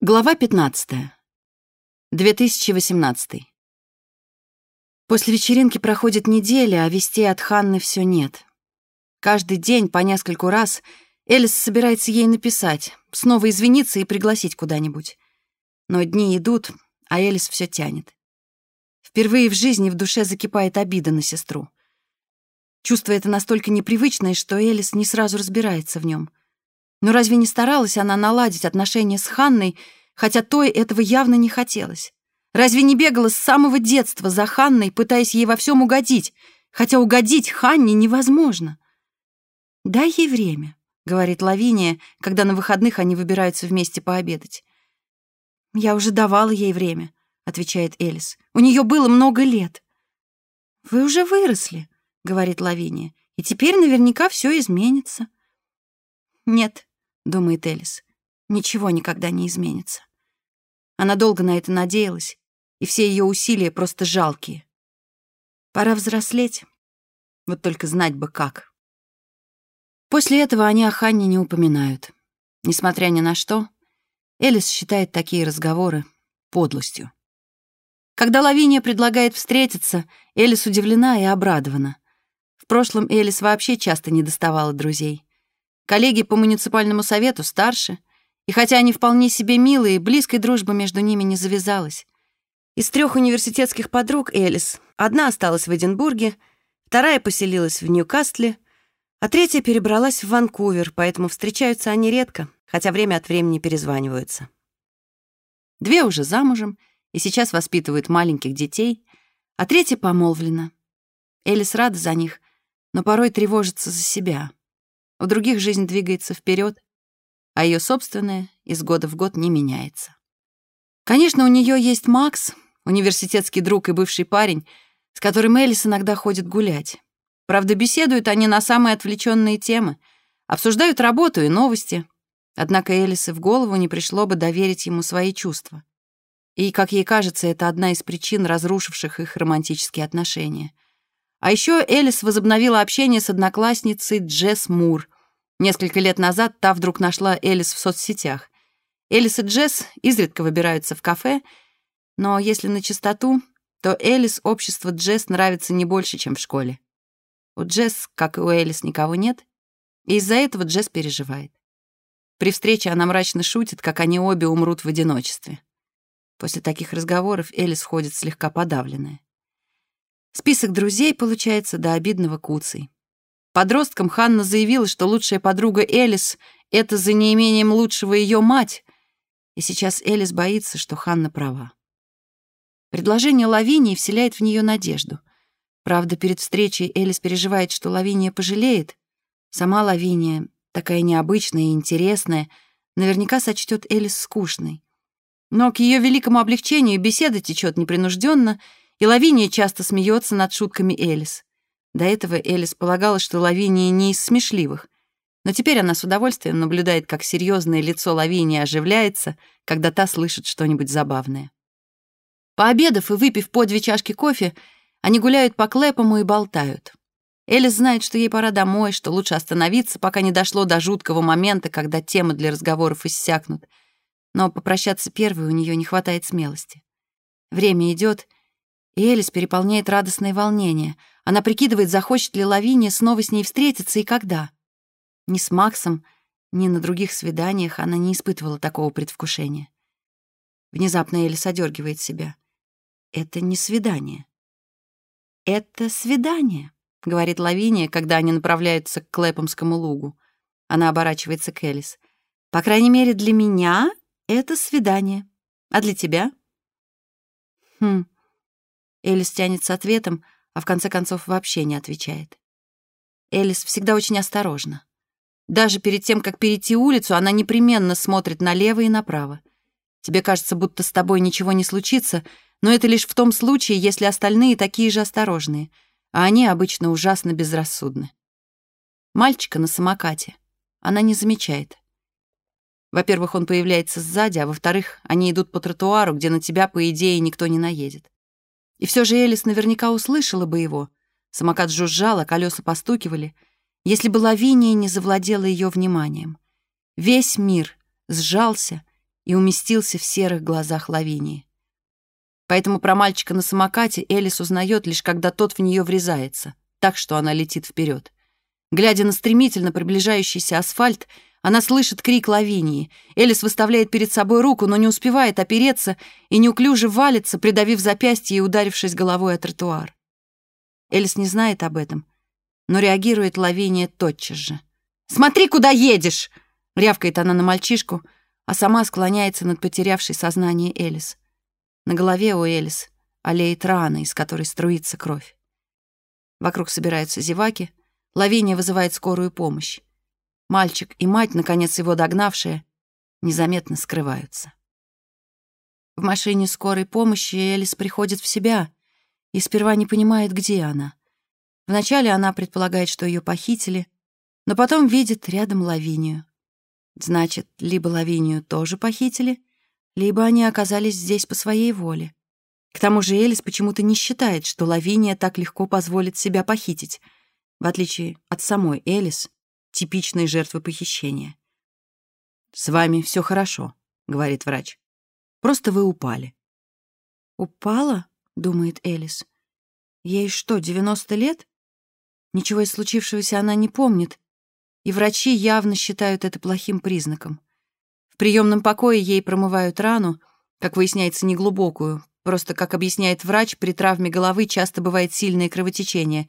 Глава 15. 2018. После вечеринки проходит неделя, а вестей от Ханны все нет. Каждый день по нескольку раз Элис собирается ей написать, снова извиниться и пригласить куда-нибудь. Но дни идут, а Элис все тянет. Впервые в жизни в душе закипает обида на сестру. Чувство это настолько непривычное, что Элис не сразу разбирается в нем — но разве не старалась она наладить отношения с Ханной, хотя той этого явно не хотелось? Разве не бегала с самого детства за Ханной, пытаясь ей во всем угодить, хотя угодить Ханне невозможно? «Дай ей время», — говорит Лавиния, когда на выходных они выбираются вместе пообедать. «Я уже давала ей время», — отвечает Элис. «У нее было много лет». «Вы уже выросли», — говорит Лавиния, «и теперь наверняка все изменится». «Нет», думает Элис. Ничего никогда не изменится. Она долго на это надеялась, и все ее усилия просто жалкие. Пора взрослеть. Вот только знать бы как. После этого они о Ханне не упоминают. Несмотря ни на что, Элис считает такие разговоры подлостью. Когда Лавиния предлагает встретиться, Элис удивлена и обрадована. В прошлом Элис вообще часто не доставала друзей. Коллеги по муниципальному совету старше, и хотя они вполне себе милые, близкой дружбы между ними не завязалась. Из трех университетских подруг Элис одна осталась в Эдинбурге, вторая поселилась в Ньюкасле, а третья перебралась в Ванкувер, поэтому встречаются они редко, хотя время от времени перезваниваются. Две уже замужем и сейчас воспитывают маленьких детей, а третья помолвлена. Элис рада за них, но порой тревожится за себя — у других жизнь двигается вперед, а ее собственная из года в год не меняется. Конечно, у нее есть Макс, университетский друг и бывший парень, с которым Элис иногда ходит гулять. Правда, беседуют они на самые отвлеченные темы, обсуждают работу и новости. Однако Элис и в голову не пришло бы доверить ему свои чувства. И, как ей кажется, это одна из причин, разрушивших их романтические отношения — а еще Элис возобновила общение с одноклассницей Джесс Мур. Несколько лет назад та вдруг нашла Элис в соцсетях. Элис и Джесс изредка выбираются в кафе, но если на чистоту, то Элис общество Джесс нравится не больше, чем в школе. У Джесс, как и у Элис, никого нет, и из-за этого Джесс переживает. При встрече она мрачно шутит, как они обе умрут в одиночестве. После таких разговоров Элис ходит слегка подавленная. Список друзей получается до обидного куцей. Подросткам Ханна заявила, что лучшая подруга Элис — это за неимением лучшего ее мать, и сейчас Элис боится, что Ханна права. Предложение Лавинии вселяет в нее надежду. Правда, перед встречей Элис переживает, что Лавиния пожалеет. Сама Лавиния, такая необычная и интересная, наверняка сочтет Элис скучной. Но к ее великому облегчению беседа течет непринужденно — и Лавиния часто смеется над шутками Элис. До этого Элис полагала, что Лавиния не из смешливых, но теперь она с удовольствием наблюдает, как серьезное лицо Лавинии оживляется, когда та слышит что-нибудь забавное. Пообедав и выпив по две чашки кофе, они гуляют по Клэпому и болтают. Элис знает, что ей пора домой, что лучше остановиться, пока не дошло до жуткого момента, когда темы для разговоров иссякнут. Но попрощаться первой у нее не хватает смелости. Время идет, и Элис переполняет радостное волнение. Она прикидывает, захочет ли Лавиния снова с ней встретиться и когда. Ни с Максом, ни на других свиданиях она не испытывала такого предвкушения. Внезапно Элис одергивает себя. Это не свидание. Это свидание, говорит Лавиния, когда они направляются к Клэпомскому лугу. Она оборачивается к Элис. По крайней мере, для меня это свидание. А для тебя? Хм, Элис тянет с ответом, а в конце концов вообще не отвечает. Элис всегда очень осторожна. Даже перед тем, как перейти улицу, она непременно смотрит налево и направо. Тебе кажется, будто с тобой ничего не случится, но это лишь в том случае, если остальные такие же осторожные, а они обычно ужасно безрассудны. Мальчика на самокате она не замечает. Во-первых, он появляется сзади, а во-вторых, они идут по тротуару, где на тебя, по идее, никто не наедет. И все же Элис наверняка услышала бы его. Самокат жужжал, а колеса постукивали, если бы Лавиния не завладела ее вниманием. Весь мир сжался и уместился в серых глазах Лавинии. Поэтому про мальчика на самокате Элис узнает лишь когда тот в нее врезается, так что она летит вперед. Глядя на стремительно приближающийся асфальт, она слышит крик Лавинии. Элис выставляет перед собой руку, но не успевает опереться и неуклюже валится, придавив запястье и ударившись головой о тротуар. Элис не знает об этом, но реагирует Лавиния тотчас же. «Смотри, куда едешь!» — рявкает она на мальчишку, а сама склоняется над потерявшей сознание Элис. На голове у Элис олеет рана, из которой струится кровь. Вокруг собираются зеваки, Лавиния вызывает скорую помощь. Мальчик и мать, наконец его догнавшие, незаметно скрываются. В машине скорой помощи Элис приходит в себя и сперва не понимает, где она. Вначале она предполагает, что ее похитили, но потом видит рядом Лавинию. Значит, либо Лавинию тоже похитили, либо они оказались здесь по своей воле. К тому же Элис почему-то не считает, что Лавиния так легко позволит себя похитить, в отличие от самой Элис, типичной жертвы похищения. «С вами все хорошо», — говорит врач. «Просто вы упали». «Упала?» — думает Элис. «Ей что, 90 лет?» Ничего из случившегося она не помнит, и врачи явно считают это плохим признаком. В приемном покое ей промывают рану, как выясняется, неглубокую, просто, как объясняет врач, при травме головы часто бывает сильное кровотечение,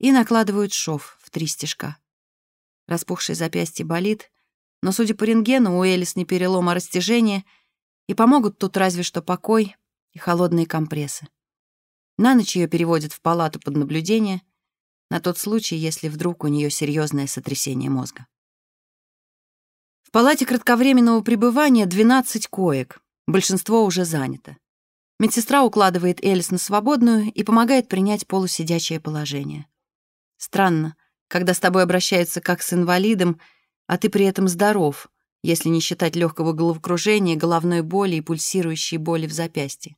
и накладывают шов в три стежка. Распухшее запястье болит, но, судя по рентгену, у Элис не перелом, а растяжение, и помогут тут разве что покой и холодные компрессы. На ночь ее переводят в палату под наблюдение, на тот случай, если вдруг у нее серьезное сотрясение мозга. В палате кратковременного пребывания 12 коек, большинство уже занято. Медсестра укладывает Элис на свободную и помогает принять полусидячее положение. Странно, когда с тобой обращаются как с инвалидом, а ты при этом здоров, если не считать легкого головокружения, головной боли и пульсирующей боли в запястье.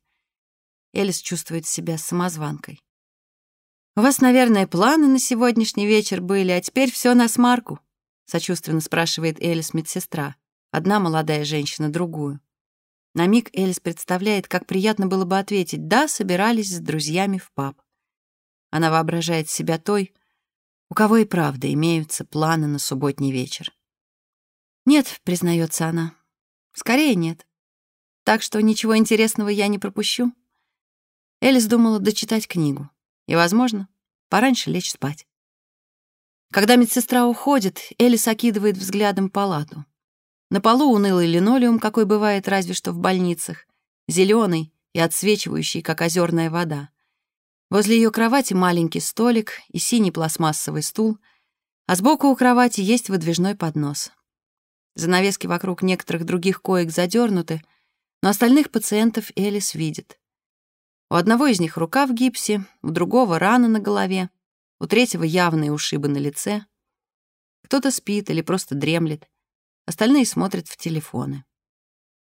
Элис чувствует себя самозванкой. «У вас, наверное, планы на сегодняшний вечер были, а теперь все на смарку», сочувственно спрашивает Элис медсестра, одна молодая женщина другую. На миг Элис представляет, как приятно было бы ответить «да, собирались с друзьями в паб». Она воображает себя той, у кого и правда имеются планы на субботний вечер. «Нет», — признается она, — «скорее нет. Так что ничего интересного я не пропущу». Элис думала дочитать книгу и, возможно, пораньше лечь спать. Когда медсестра уходит, Элис окидывает взглядом палату. На полу унылый линолеум, какой бывает разве что в больницах, зеленый и отсвечивающий, как озерная вода. Возле ее кровати маленький столик и синий пластмассовый стул, а сбоку у кровати есть выдвижной поднос. Занавески вокруг некоторых других коек задернуты, но остальных пациентов Элис видит. У одного из них рука в гипсе, у другого рана на голове, у третьего явные ушибы на лице. Кто-то спит или просто дремлет, остальные смотрят в телефоны.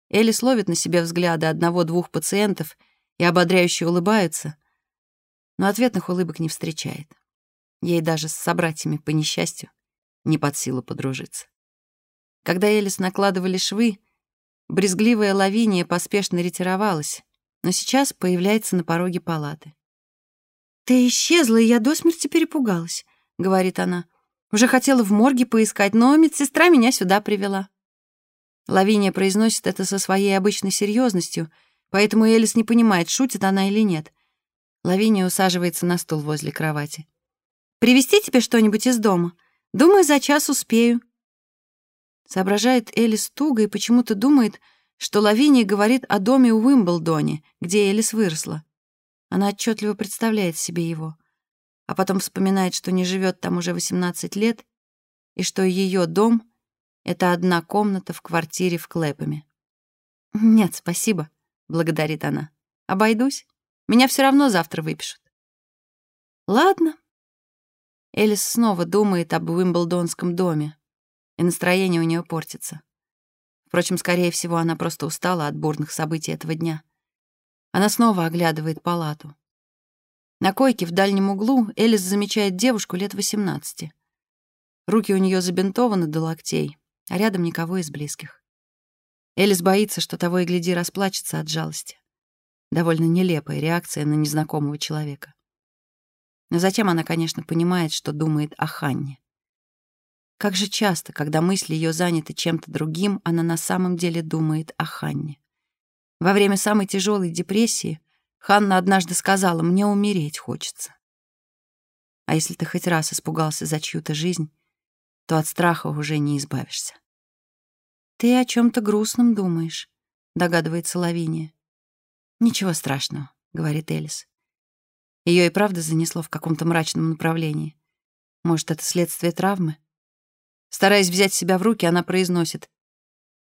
Элис ловит на себе взгляды одного-двух пациентов и ободряюще улыбаются, но ответных улыбок не встречает. Ей даже с собратьями по несчастью не под силу подружиться. Когда Элис накладывали швы, брезгливая лавиния поспешно ретировалась, но сейчас появляется на пороге палаты. «Ты исчезла, и я до смерти перепугалась», — говорит она. «Уже хотела в морге поискать, но медсестра меня сюда привела». Лавиния произносит это со своей обычной серьезностью, поэтому Элис не понимает, шутит она или нет. Лавиния усаживается на стул возле кровати. «Привезти тебе что-нибудь из дома? Думаю, за час успею». Соображает Элис туго и почему-то думает, что Лавиния говорит о доме в Уимблдоне, где Элис выросла. Она отчетливо представляет себе его, а потом вспоминает, что не живет там уже 18 лет и что ее дом — это одна комната в квартире в Клэпами. «Нет, спасибо», — благодарит она. «Обойдусь». Меня все равно завтра выпишут. Ладно. Элис снова думает об Уимблдонском доме, и настроение у нее портится. Впрочем, скорее всего, она просто устала от бурных событий этого дня. Она снова оглядывает палату. На койке в дальнем углу Элис замечает девушку лет 18. Руки у нее забинтованы до локтей, а рядом никого из близких. Элис боится, что того и гляди расплачется от жалости. Довольно нелепая реакция на незнакомого человека. Но затем она, конечно, понимает, что думает о Ханне. Как же часто, когда мысли ее заняты чем-то другим, она на самом деле думает о Ханне. Во время самой тяжелой депрессии Ханна однажды сказала, «Мне умереть хочется». А если ты хоть раз испугался за чью-то жизнь, то от страха уже не избавишься. «Ты о чем то грустном думаешь», — догадывается Лавиния. «Ничего страшного», — говорит Элис. Ее и правда занесло в каком-то мрачном направлении. Может, это следствие травмы? Стараясь взять себя в руки, она произносит.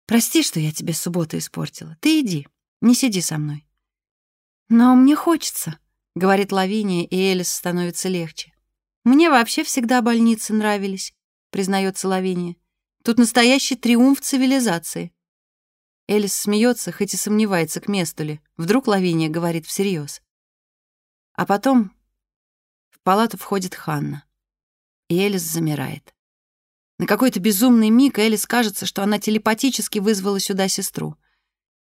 «Прости, что я тебе субботу испортила. Ты иди, не сиди со мной». «Но мне хочется», — говорит Лавиния, и Элис становится легче. «Мне вообще всегда больницы нравились», — признается Лавиния. «Тут настоящий триумф цивилизации». Элис смеется, хоть и сомневается, к месту ли. Вдруг Лавиния говорит всерьез. А потом в палату входит Ханна, и Элис замирает. На какой-то безумный миг Элис кажется, что она телепатически вызвала сюда сестру.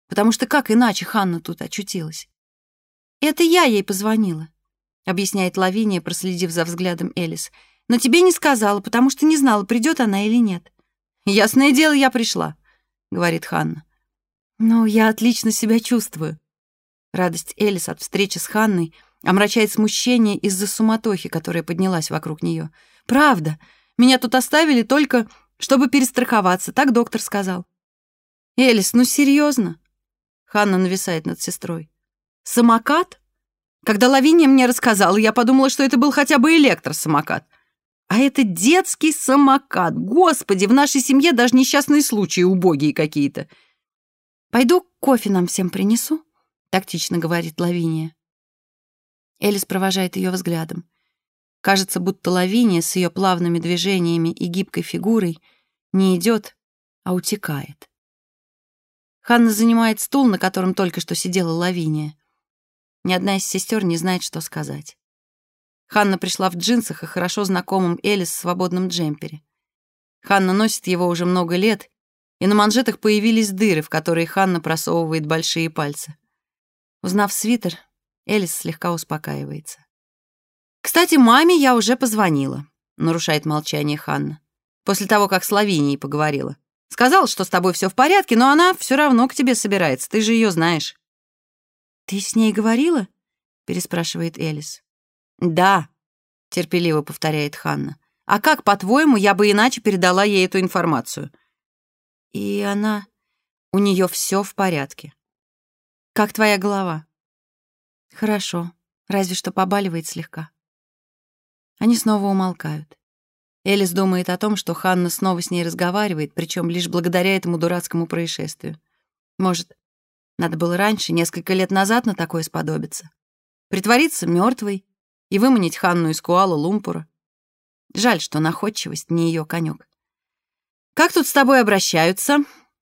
Потому что как иначе Ханна тут очутилась? «Это я ей позвонила», — объясняет Лавиния, проследив за взглядом Элис. «Но тебе не сказала, потому что не знала, придет она или нет». «Ясное дело, я пришла», — говорит Ханна. «Ну, я отлично себя чувствую». Радость Элис от встречи с Ханной омрачает смущение из-за суматохи, которая поднялась вокруг нее. «Правда, меня тут оставили только, чтобы перестраховаться, так доктор сказал. Элис, ну серьезно? Ханна нависает над сестрой. Самокат? Когда Лавиния мне рассказала, я подумала, что это был хотя бы электросамокат. А это детский самокат. Господи, в нашей семье даже несчастные случаи убогие какие-то. Пойду кофе нам всем принесу, тактично говорит Лавиния. Элис провожает ее взглядом. Кажется, будто Лавиния с ее плавными движениями и гибкой фигурой не идет, а утекает. Ханна занимает стул, на котором только что сидела Лавиния. Ни одна из сестер не знает, что сказать. Ханна пришла в джинсах и хорошо знакомом Элис свободном джемпере. Ханна носит его уже много лет, и на манжетах появились дыры, в которые Ханна просовывает большие пальцы. Узнав свитер, Элис слегка успокаивается. «Кстати, маме я уже позвонила», — нарушает молчание Ханна. «После того, как с Лавинией поговорила. Сказала, что с тобой все в порядке, но она все равно к тебе собирается, ты же ее знаешь». «Ты с ней говорила?» — переспрашивает Элис. «Да», — терпеливо повторяет Ханна. «А как, по-твоему, я бы иначе передала ей эту информацию?» И она... У нее все в порядке. «Как твоя голова?» «Хорошо, разве что побаливает слегка». Они снова умолкают. Элис думает о том, что Ханна снова с ней разговаривает, причем лишь благодаря этому дурацкому происшествию. Может, надо было раньше, несколько лет назад, на такое сподобиться. Притвориться мертвой и выманить Ханну из Куала-Лумпура. Жаль, что находчивость не ее конек. «Как тут с тобой обращаются?»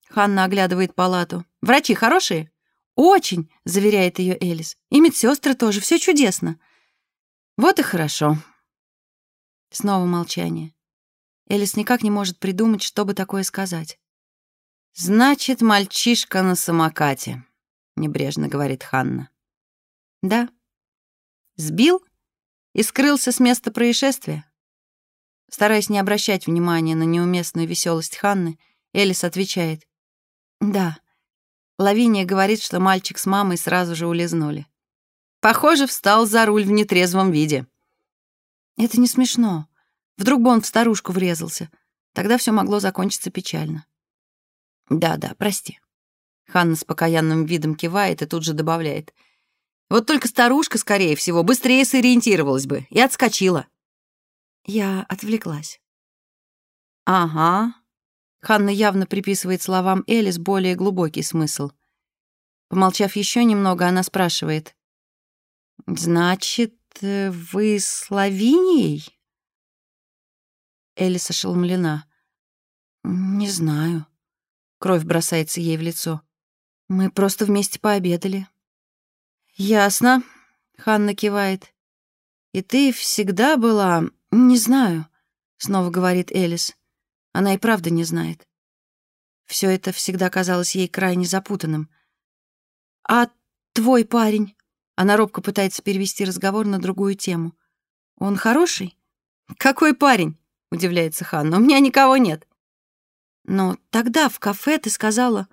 Ханна оглядывает палату. «Врачи хорошие?» «Очень», — заверяет ее Элис. «И медсестры тоже, все чудесно». «Вот и хорошо», Снова молчание. Элис никак не может придумать, чтобы такое сказать. «Значит, мальчишка на самокате», — небрежно говорит Ханна. «Да». «Сбил и скрылся с места происшествия?» Стараясь не обращать внимания на неуместную веселость Ханны, Элис отвечает. «Да». Лавиния говорит, что мальчик с мамой сразу же улизнули. «Похоже, встал за руль в нетрезвом виде», это не смешно. Вдруг бы он в старушку врезался. Тогда все могло закончиться печально. Да-да, прости. Ханна с покаянным видом кивает и тут же добавляет. Вот только старушка, скорее всего, быстрее сориентировалась бы и отскочила. Я отвлеклась. Ага. Ханна явно приписывает словам Элис более глубокий смысл. Помолчав еще немного, она спрашивает. «Значит, Э, вы с Лавинией?» Элис ошеломлена. «Не знаю». Кровь бросается ей в лицо. «Мы просто вместе пообедали». «Ясно», — Ханна кивает. «И ты всегда была... Не знаю», — снова говорит Элис. Она и правда не знает. Все это всегда казалось ей крайне запутанным. «А твой парень?» Она робко пытается перевести разговор на другую тему. «Он хороший?» «Какой парень?» — удивляется Ханна. «У меня никого нет». «Но тогда в кафе ты сказала...»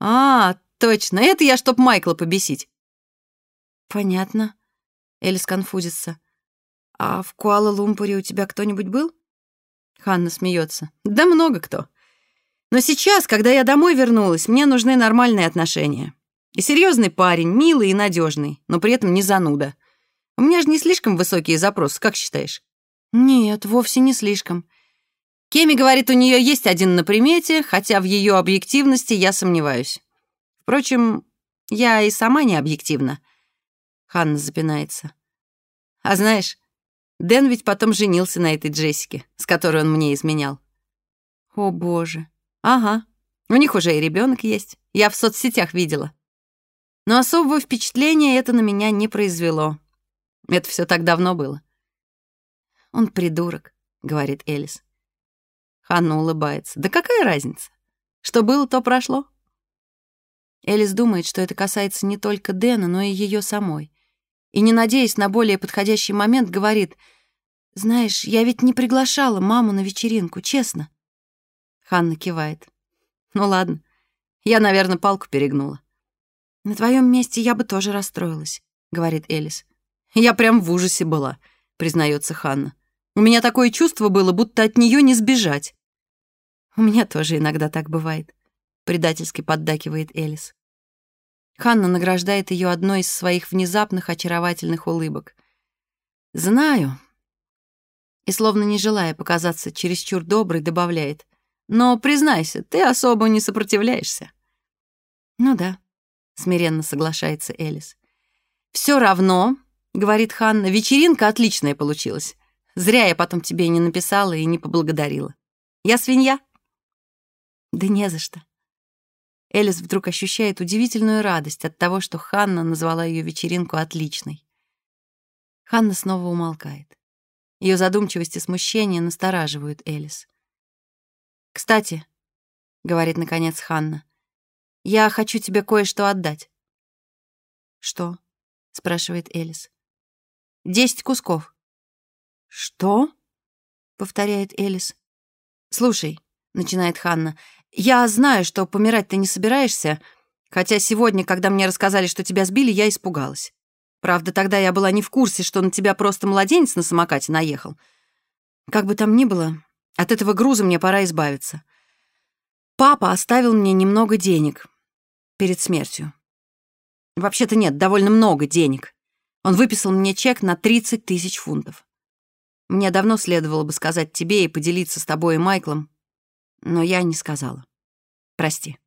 «А, точно, это я, чтоб Майкла побесить». «Понятно». Элис конфузится. «А в Куала-Лумпуре у тебя кто-нибудь был?» Ханна смеется. «Да много кто. Но сейчас, когда я домой вернулась, мне нужны нормальные отношения. И серьезный парень, милый и надежный, но при этом не зануда. У меня же не слишком высокие запросы, как считаешь? Нет, вовсе не слишком. Кеми говорит, у нее есть один на примете, хотя в ее объективности я сомневаюсь. Впрочем, я и сама не объективна. Ханна запинается. А знаешь, Дэн ведь потом женился на этой Джессике, с которой он мне изменял. О, боже. Ага. У них уже и ребенок есть. Я в соцсетях видела. Но особого впечатления это на меня не произвело. Это все так давно было. «Он придурок», — говорит Элис. Ханна улыбается. «Да какая разница? Что было, то прошло». Элис думает, что это касается не только Дэна, но и ее самой. И, не надеясь на более подходящий момент, говорит, «Знаешь, я ведь не приглашала маму на вечеринку, честно». Ханна кивает. «Ну ладно, я, наверное, палку перегнула». «На твоем месте я бы тоже расстроилась», — говорит Элис. «Я прям в ужасе была», — признается Ханна. «У меня такое чувство было, будто от нее не сбежать». «У меня тоже иногда так бывает», — предательски поддакивает Элис. Ханна награждает ее одной из своих внезапных очаровательных улыбок. «Знаю». И, словно не желая показаться чересчур доброй, добавляет. «Но, признайся, ты особо не сопротивляешься». «Ну да», смиренно соглашается Элис. Все равно, говорит Ханна, вечеринка отличная получилась. Зря я потом тебе не написала и не поблагодарила. Я свинья? Да не за что. Элис вдруг ощущает удивительную радость от того, что Ханна назвала ее вечеринку отличной. Ханна снова умолкает. Ее задумчивость и смущение настораживают Элис. «Кстати», — говорит наконец Ханна, я хочу тебе кое-что отдать». «Что?» — спрашивает Элис. «Десять кусков». «Что?» — повторяет Элис. «Слушай», — начинает Ханна, «я знаю, что помирать ты не собираешься, хотя сегодня, когда мне рассказали, что тебя сбили, я испугалась. Правда, тогда я была не в курсе, что на тебя просто младенец на самокате наехал. Как бы там ни было, от этого груза мне пора избавиться. Папа оставил мне немного денег, перед смертью. Вообще-то нет, довольно много денег. Он выписал мне чек на 30 тысяч фунтов. Мне давно следовало бы сказать тебе и поделиться с тобой и Майклом, но я не сказала. Прости.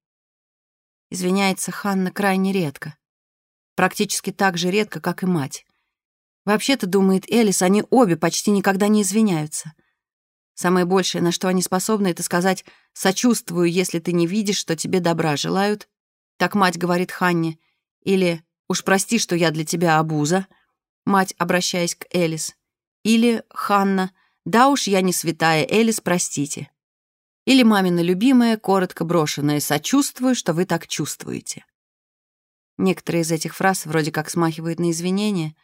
Извиняется Ханна крайне редко. Практически так же редко, как и мать. Вообще-то, думает Элис, они обе почти никогда не извиняются. Самое большее, на что они способны, это сказать «сочувствую, если ты не видишь, что тебе добра желают», так мать говорит Ханне. Или «Уж прости, что я для тебя обуза», мать, обращаясь к Элис. Или Ханна «Да уж, я не святая, Элис, простите». Или мамина любимая, коротко брошенная «Сочувствую, что вы так чувствуете». Некоторые из этих фраз вроде как смахивают на извинения,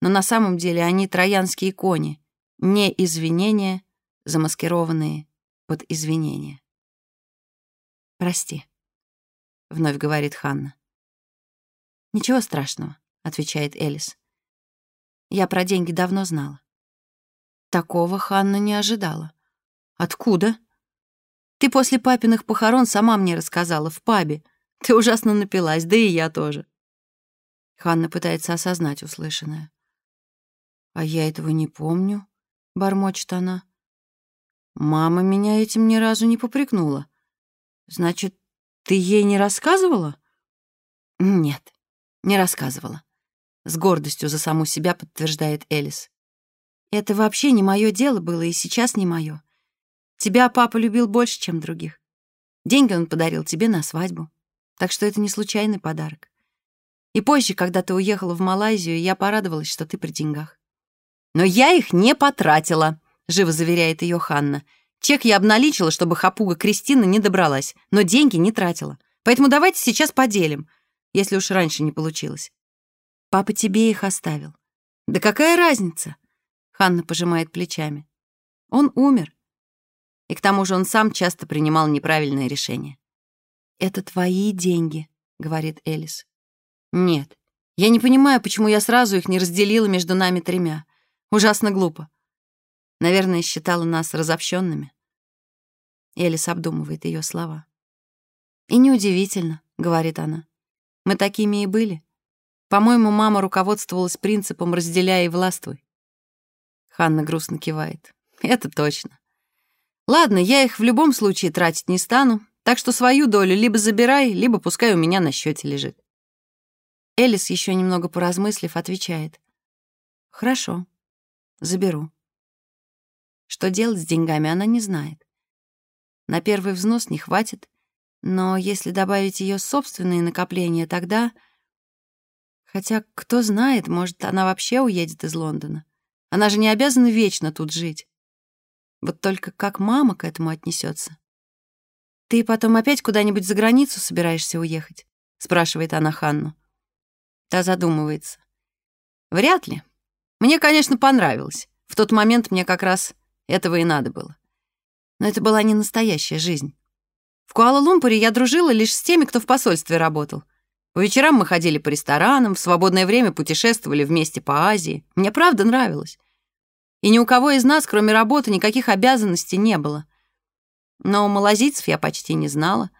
но на самом деле они троянские кони, не извинения, замаскированные под извинения. Прости. — вновь говорит Ханна. «Ничего страшного», — отвечает Элис. «Я про деньги давно знала». Такого Ханна не ожидала. «Откуда?» «Ты после папиных похорон сама мне рассказала, в пабе. Ты ужасно напилась, да и я тоже». Ханна пытается осознать услышанное. «А я этого не помню», — бормочет она. «Мама меня этим ни разу не попрекнула. Значит, ты ей не рассказывала? Нет, не рассказывала. С гордостью за саму себя подтверждает Элис. Это вообще не мое дело было и сейчас не мое. Тебя папа любил больше, чем других. Деньги он подарил тебе на свадьбу. Так что это не случайный подарок. И позже, когда ты уехала в Малайзию, я порадовалась, что ты при деньгах. «Но я их не потратила», — живо заверяет ее Ханна. Чек я обналичила, чтобы хапуга Кристина не добралась, но деньги не тратила. Поэтому давайте сейчас поделим, если уж раньше не получилось. Папа тебе их оставил. Да какая разница? Ханна пожимает плечами. Он умер. И к тому же он сам часто принимал неправильные решения. «Это твои деньги», — говорит Элис. «Нет, я не понимаю, почему я сразу их не разделила между нами тремя. Ужасно глупо. Наверное, считала нас разобщенными. Элис обдумывает ее слова. «И неудивительно», — говорит она. «Мы такими и были. По-моему, мама руководствовалась принципом «разделяй и властвуй». Ханна грустно кивает. «Это точно. Ладно, я их в любом случае тратить не стану, так что свою долю либо забирай, либо пускай у меня на счете лежит». Элис, еще немного поразмыслив, отвечает. «Хорошо, заберу». Что делать с деньгами, она не знает. На первый взнос не хватит, но если добавить ее собственные накопления, тогда... Хотя, кто знает, может, она вообще уедет из Лондона. Она же не обязана вечно тут жить. Вот только как мама к этому отнесется? «Ты потом опять куда-нибудь за границу собираешься уехать?» — спрашивает она Ханну. Та задумывается. «Вряд ли. Мне, конечно, понравилось. В тот момент мне как раз этого и надо было. Но это была не настоящая жизнь. В Куала-Лумпуре я дружила лишь с теми, кто в посольстве работал. По вечерам мы ходили по ресторанам, в свободное время путешествовали вместе по Азии. Мне правда нравилось. И ни у кого из нас, кроме работы, никаких обязанностей не было. Но малазийцев я почти не знала,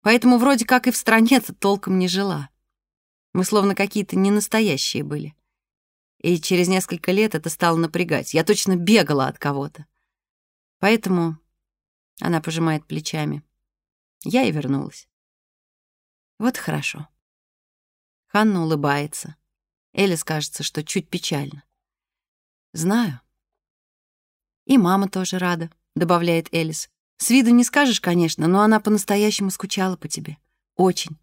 поэтому вроде как и в стране-то толком не жила. Мы словно какие-то ненастоящие были. И через несколько лет это стало напрягать. Я точно бегала от кого-то. Поэтому она пожимает плечами. Я и вернулась. Вот хорошо. Ханна улыбается. Элис кажется, что чуть печально. Знаю. И мама тоже рада, добавляет Элис. С виду не скажешь, конечно, но она по-настоящему скучала по тебе. Очень.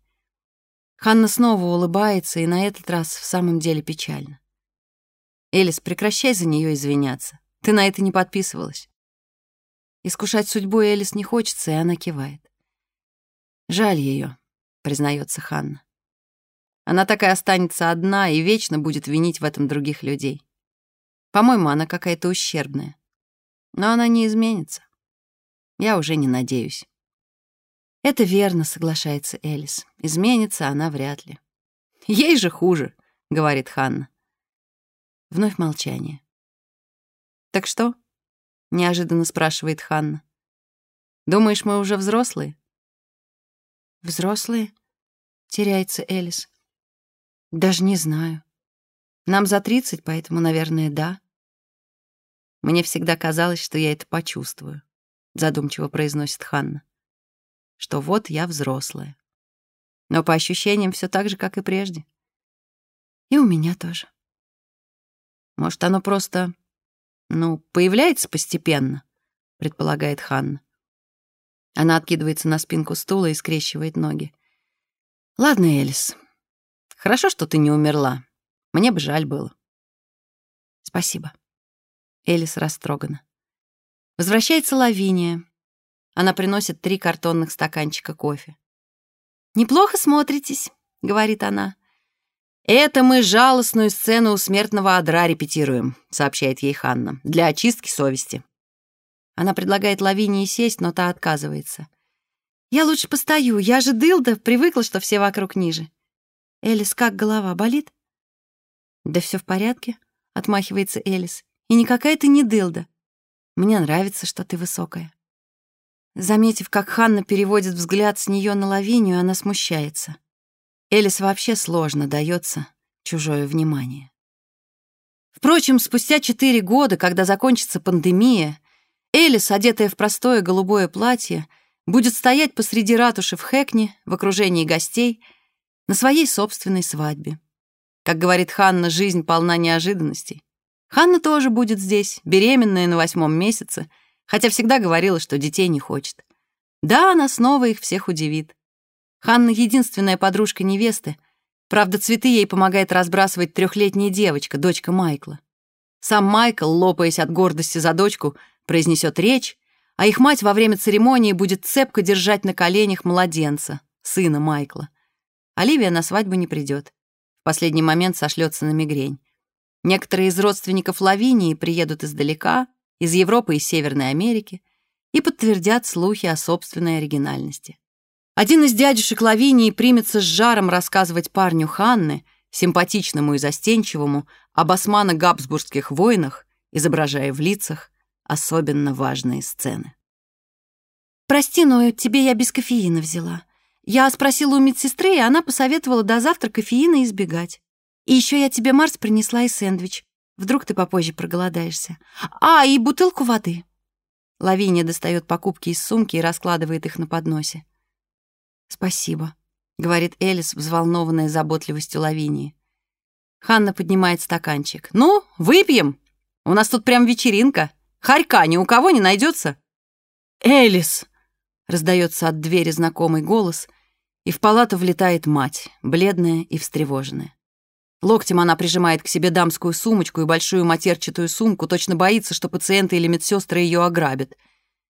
Ханна снова улыбается, и на этот раз в самом деле печально. Элис, прекращай за нее извиняться. Ты на это не подписывалась. Искушать судьбу Элис не хочется, и она кивает. Жаль ее, признается Ханна. Она так и останется одна и вечно будет винить в этом других людей. По-моему, она какая-то ущербная. Но она не изменится. Я уже не надеюсь. Это верно, соглашается Элис. Изменится она вряд ли. Ей же хуже, говорит Ханна. Вновь молчание. «Так что?» — неожиданно спрашивает Ханна. «Думаешь, мы уже взрослые?» «Взрослые?» — теряется Элис. «Даже не знаю. Нам за тридцать, поэтому, наверное, да». «Мне всегда казалось, что я это почувствую», — задумчиво произносит Ханна. «Что вот я взрослая. Но по ощущениям все так же, как и прежде. И у меня тоже». Может, оно просто, ну, появляется постепенно, предполагает Ханна. Она откидывается на спинку стула и скрещивает ноги. Ладно, Элис. Хорошо, что ты не умерла. Мне бы жаль было. Спасибо. Элис растрогана. Возвращается Лавиния. Она приносит три картонных стаканчика кофе. «Неплохо смотритесь», — говорит она. «Это мы жалостную сцену у смертного одра репетируем», — сообщает ей Ханна, «для очистки совести». Она предлагает Лавинии сесть, но та отказывается. «Я лучше постою, я же дылда, привыкла, что все вокруг ниже». «Элис, как голова, болит?» «Да все в порядке», — отмахивается Элис. «И никакая ты не дылда. Мне нравится, что ты высокая». Заметив, как Ханна переводит взгляд с нее на Лавинию, она смущается. Элис вообще сложно дается чужое внимание. Впрочем, спустя четыре года, когда закончится пандемия, Элис, одетая в простое голубое платье, будет стоять посреди ратуши в Хэкне в окружении гостей на своей собственной свадьбе. Как говорит Ханна, жизнь полна неожиданностей. Ханна тоже будет здесь, беременная на восьмом месяце, хотя всегда говорила, что детей не хочет. Да, она снова их всех удивит. Ханна — единственная подружка невесты. Правда, цветы ей помогает разбрасывать трехлетняя девочка, дочка Майкла. Сам Майкл, лопаясь от гордости за дочку, произнесет речь, а их мать во время церемонии будет цепко держать на коленях младенца, сына Майкла. Оливия на свадьбу не придет. В последний момент сошлется на мигрень. Некоторые из родственников Лавинии приедут издалека, из Европы и Северной Америки, и подтвердят слухи о собственной оригинальности. Один из дядюшек Лавинии примется с жаром рассказывать парню Ханны, симпатичному и застенчивому, об османо-габсбургских войнах, изображая в лицах особенно важные сцены. «Прости, но тебе я без кофеина взяла. Я спросила у медсестры, и она посоветовала до завтра кофеина избегать. И еще я тебе Марс принесла и сэндвич. Вдруг ты попозже проголодаешься. А, и бутылку воды». Лавиния достает покупки из сумки и раскладывает их на подносе. «Спасибо», — говорит Элис, взволнованная заботливостью Лавинии. Ханна поднимает стаканчик. «Ну, выпьем! У нас тут прям вечеринка. Харька ни у кого не найдется. «Элис!» — раздается от двери знакомый голос, и в палату влетает мать, бледная и встревоженная. Локтем она прижимает к себе дамскую сумочку и большую матерчатую сумку, точно боится, что пациенты или медсестры ее ограбят.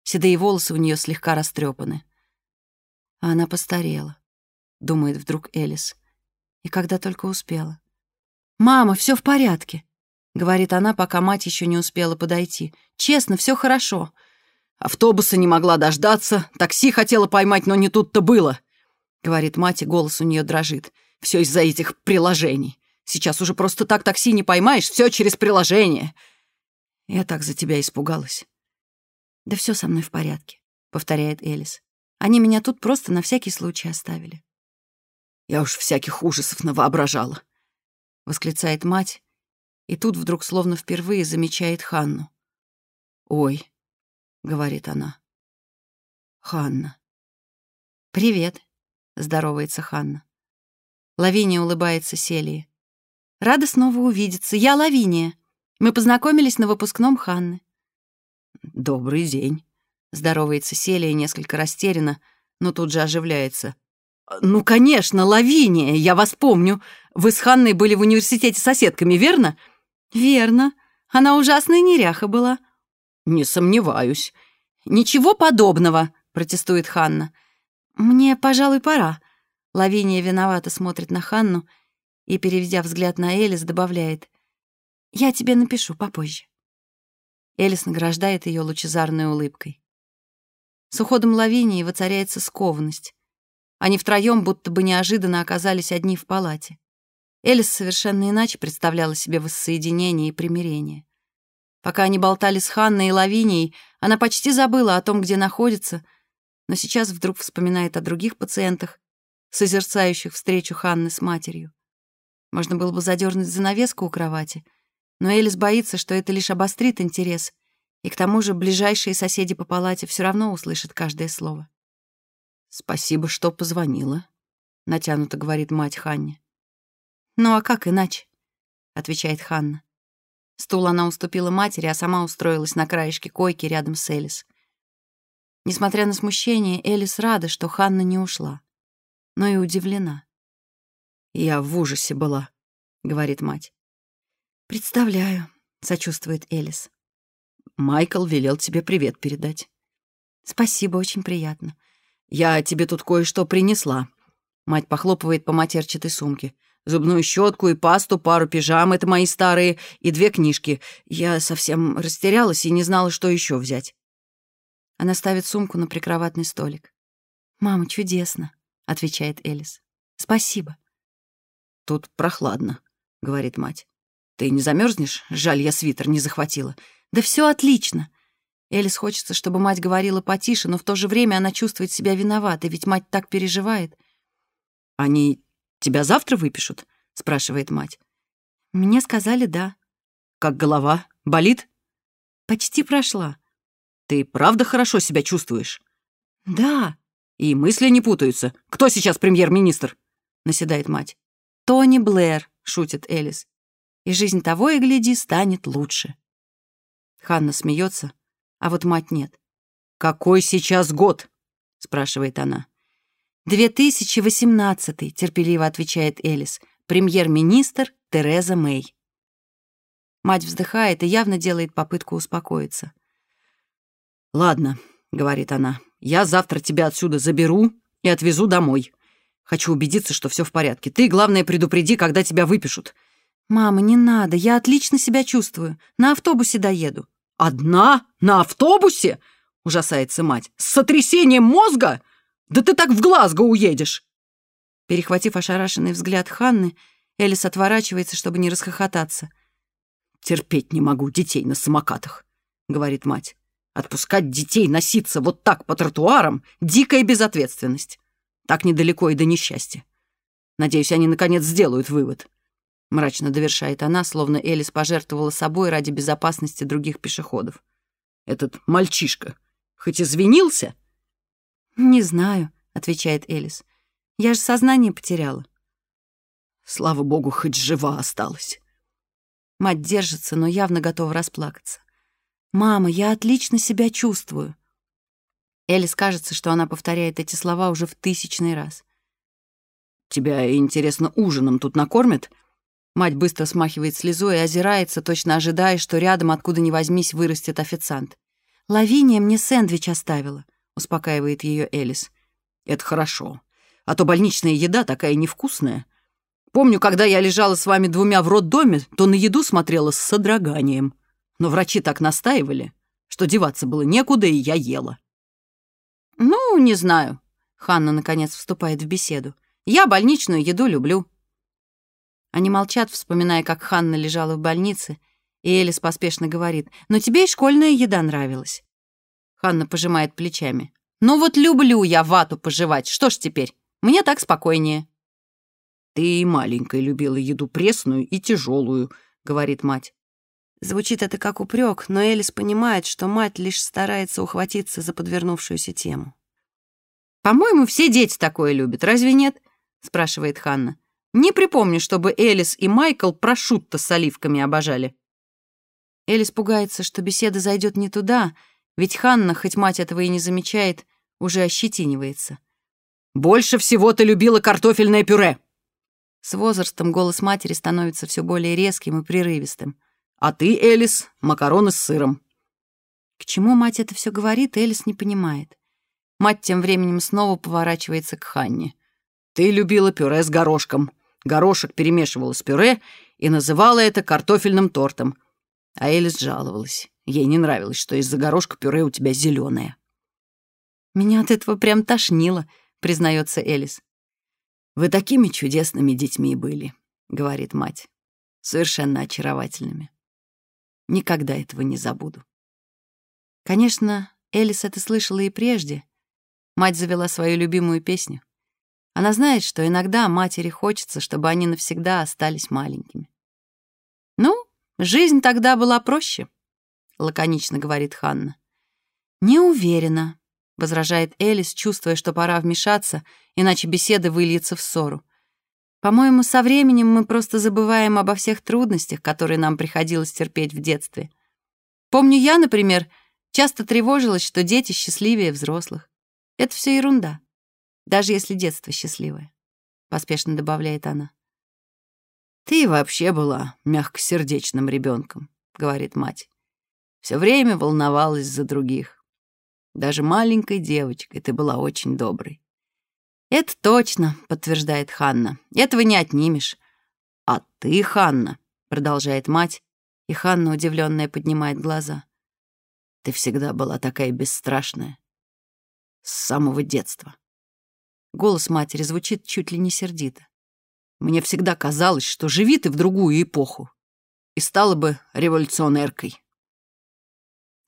Седые волосы у нее слегка растрепаны. А она постарела, думает вдруг Элис. И когда только успела. «Мама, все в порядке», — говорит она, пока мать еще не успела подойти. «Честно, все хорошо». «Автобуса не могла дождаться, такси хотела поймать, но не тут-то было», — говорит мать, и голос у нее дрожит. «Все из-за этих приложений. Сейчас уже просто так такси не поймаешь, все через приложение. Я так за тебя испугалась. Да все со мной в порядке, повторяет Элис. Они меня тут просто на всякий случай оставили. Я уж всяких ужасов навоображала, восклицает мать, и тут вдруг словно впервые замечает Ханну. «Ой», — говорит она, — «Ханна». «Привет», — здоровается Ханна. Лавиния улыбается Селии. Рада снова увидеться. Я Лавиния. Мы познакомились на выпускном Ханны. Добрый день. Здоровается Селия несколько растерянно, но тут же оживляется. «Ну, конечно, Лавиния, я вас помню. Вы с Ханной были в университете соседками, верно?» «Верно. Она ужасная неряха была». «Не сомневаюсь». «Ничего подобного», — протестует Ханна. «Мне, пожалуй, пора». Лавиния виновато смотрит на Ханну — и, переведя взгляд на Элис, добавляет «Я тебе напишу попозже». Элис награждает ее лучезарной улыбкой. С уходом Лавинии воцаряется скованность. Они втроем будто бы неожиданно оказались одни в палате. Элис совершенно иначе представляла себе воссоединение и примирение. Пока они болтали с Ханной и Лавинией, она почти забыла о том, где находится, но сейчас вдруг вспоминает о других пациентах, созерцающих встречу Ханны с матерью. Можно было бы задернуть занавеску у кровати, но Элис боится, что это лишь обострит интерес, и к тому же ближайшие соседи по палате все равно услышат каждое слово. «Спасибо, что позвонила», — натянуто говорит мать Ханне. «Ну а как иначе?» — отвечает Ханна. Стул она уступила матери, а сама устроилась на краешке койки рядом с Элис. Несмотря на смущение, Элис рада, что Ханна не ушла, но и удивлена. «Я в ужасе была», — говорит мать. «Представляю», — сочувствует Элис. «Майкл велел тебе привет передать». «Спасибо, очень приятно». «Я тебе тут кое-что принесла». Мать похлопывает по матерчатой сумке. «Зубную щетку и пасту, пару пижам — это мои старые, и две книжки. Я совсем растерялась и не знала, что еще взять». Она ставит сумку на прикроватный столик. «Мама, чудесно», — отвечает Элис. «Спасибо». «Тут прохладно», — говорит мать. «Ты не замерзнешь? Жаль, я свитер не захватила». «Да все отлично!» Элис хочется, чтобы мать говорила потише, но в то же время она чувствует себя виноватой, ведь мать так переживает. «Они тебя завтра выпишут?» — спрашивает мать. «Мне сказали да». «Как голова? Болит?» «Почти прошла». «Ты правда хорошо себя чувствуешь?» «Да». «И мысли не путаются. Кто сейчас премьер-министр?» — наседает мать. «Тони Блэр», — шутит Элис. «И жизнь того и гляди станет лучше». Ханна смеется, а вот мать нет. «Какой сейчас год?» — спрашивает она. «2018», — терпеливо отвечает Элис. «Премьер-министр Тереза Мэй». Мать вздыхает и явно делает попытку успокоиться. «Ладно», говорит она. «Я завтра тебя отсюда заберу и отвезу домой. Хочу убедиться, что все в порядке. Ты, главное, предупреди, когда тебя выпишут». «Мама, не надо, я отлично себя чувствую. На автобусе доеду». «Одна? На автобусе?» — ужасается мать. «С сотрясением мозга? Да ты так в Глазго уедешь!» Перехватив ошарашенный взгляд Ханны, Элис отворачивается, чтобы не расхохотаться. «Терпеть не могу детей на самокатах», — говорит мать. «Отпускать детей носиться вот так по тротуарам — дикая безответственность. Так недалеко и до несчастья. Надеюсь, они наконец сделают вывод. Мрачно довершает она, словно Элис пожертвовала собой ради безопасности других пешеходов. Этот мальчишка хоть извинился? «Не знаю», — отвечает Элис. «Я же сознание потеряла». Слава богу, хоть жива осталась. Мать держится, но явно готова расплакаться. «Мама, я отлично себя чувствую. Элис кажется, что она повторяет эти слова уже в тысячный раз. «Тебя, интересно, ужином тут накормят?» Мать быстро смахивает слезу и озирается, точно ожидая, что рядом, откуда ни возьмись, вырастет официант. «Лавиния мне сэндвич оставила», — успокаивает ее Элис. «Это хорошо. А то больничная еда такая невкусная. Помню, когда я лежала с вами двумя в роддоме, то на еду смотрела с содроганием. Но врачи так настаивали, что деваться было некуда, и я ела. «Ну, не знаю». Ханна, наконец, вступает в беседу. «Я больничную еду люблю». Они молчат, вспоминая, как Ханна лежала в больнице, и Элис поспешно говорит, «Но тебе и школьная еда нравилась». Ханна пожимает плечами. «Ну вот люблю я вату пожевать, что ж теперь? Мне так спокойнее». «Ты и маленькой любила еду пресную и тяжелую», — говорит мать. Звучит это как упрек, но Элис понимает, что мать лишь старается ухватиться за подвернувшуюся тему. «По-моему, все дети такое любят, разве нет?» — спрашивает Ханна. «Не припомню, чтобы Элис и Майкл прошутто с оливками обожали». Элис пугается, что беседа зайдет не туда, ведь Ханна, хоть мать этого и не замечает, уже ощетинивается. «Больше всего ты любила картофельное пюре!» С возрастом голос матери становится все более резким и прерывистым. А ты, Элис, макароны с сыром». К чему мать это все говорит, Элис не понимает. Мать тем временем снова поворачивается к Ханне. «Ты любила пюре с горошком. Горошек перемешивала с пюре и называла это картофельным тортом. А Элис жаловалась. Ей не нравилось, что из-за горошка пюре у тебя зеленое. «Меня от этого прям тошнило», — признается Элис. «Вы такими чудесными детьми были», — говорит мать. «Совершенно очаровательными. Никогда этого не забуду. Конечно, Элис это слышала и прежде. Мать завела свою любимую песню. Она знает, что иногда матери хочется, чтобы они навсегда остались маленькими. «Ну, жизнь тогда была проще», — лаконично говорит Ханна. «Не уверена», — возражает Элис, чувствуя, что пора вмешаться, иначе беседа выльется в ссору. По-моему, со временем мы просто забываем обо всех трудностях, которые нам приходилось терпеть в детстве. Помню, я, например, часто тревожилась, что дети счастливее взрослых. Это все ерунда, даже если детство счастливое, — поспешно добавляет она. «Ты вообще была мягкосердечным ребенком, говорит мать. Все время волновалась за других. Даже маленькой девочкой ты была очень доброй. «Это точно», — подтверждает Ханна. «Этого не отнимешь». «А ты, Ханна», — продолжает мать, и Ханна, удивленная, поднимает глаза. «Ты всегда была такая бесстрашная. С самого детства». Голос матери звучит чуть ли не сердито. «Мне всегда казалось, что живи ты в другую эпоху и стала бы революционеркой».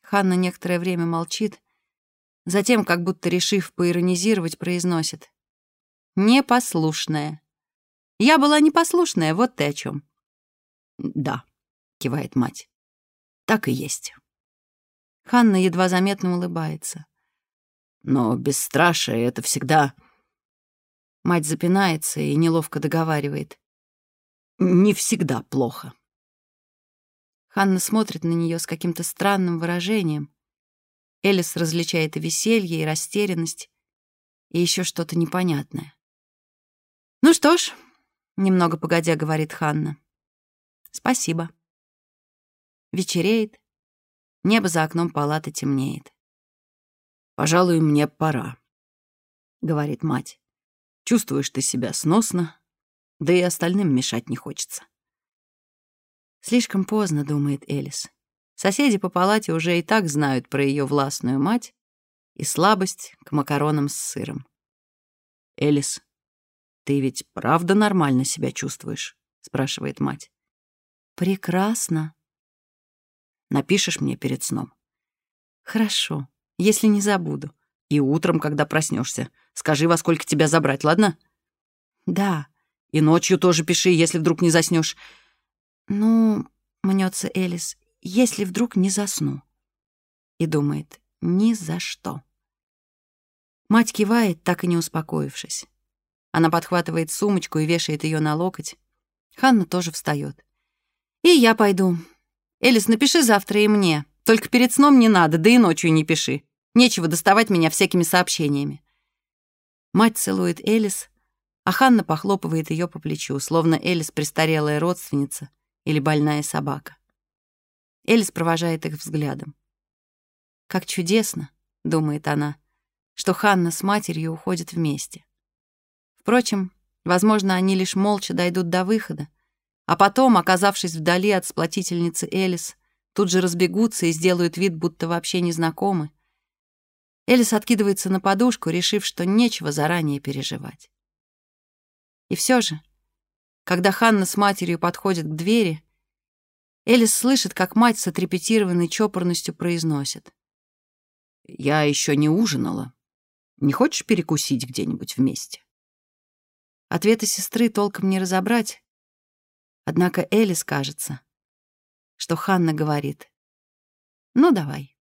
Ханна некоторое время молчит, затем, как будто решив поиронизировать, произносит. Непослушная. Я была непослушная, вот ты о чем. Да, кивает мать. Так и есть. Ханна едва заметно улыбается. Но бесстрашие — это всегда... Мать запинается и неловко договаривает. Не всегда плохо. Ханна смотрит на нее с каким-то странным выражением. Элис различает и веселье, и растерянность, и еще что-то непонятное. «Ну что ж», — немного погодя говорит Ханна, — «спасибо». Вечереет, небо за окном палаты темнеет. «Пожалуй, мне пора», — говорит мать. «Чувствуешь ты себя сносно, да и остальным мешать не хочется». Слишком поздно, думает Элис. Соседи по палате уже и так знают про ее властную мать и слабость к макаронам с сыром. «Элис, ты ведь правда нормально себя чувствуешь?» — спрашивает мать. «Прекрасно». «Напишешь мне перед сном?» «Хорошо, если не забуду». «И утром, когда проснешься, скажи, во сколько тебя забрать, ладно?» «Да». «И ночью тоже пиши, если вдруг не заснешь. «Ну, — мнется Элис, — если вдруг не засну». И думает, ни за что. Мать кивает, так и не успокоившись. Она подхватывает сумочку и вешает ее на локоть. Ханна тоже встает. «И я пойду. Элис, напиши завтра и мне. Только перед сном не надо, да и ночью не пиши. Нечего доставать меня всякими сообщениями». Мать целует Элис, а Ханна похлопывает ее по плечу, словно Элис престарелая родственница или больная собака. Элис провожает их взглядом. «Как чудесно», — думает она, что Ханна с матерью уходят вместе. Впрочем, возможно, они лишь молча дойдут до выхода, а потом, оказавшись вдали от сплотительницы Элис, тут же разбегутся и сделают вид, будто вообще не знакомы. Элис откидывается на подушку, решив, что нечего заранее переживать. И все же, когда Ханна с матерью подходят к двери, Элис слышит, как мать с отрепетированной чопорностью произносит. «Я еще не ужинала. Не хочешь перекусить где-нибудь вместе?» Ответа сестры толком не разобрать, однако Элис кажется, что Ханна говорит «Ну, давай».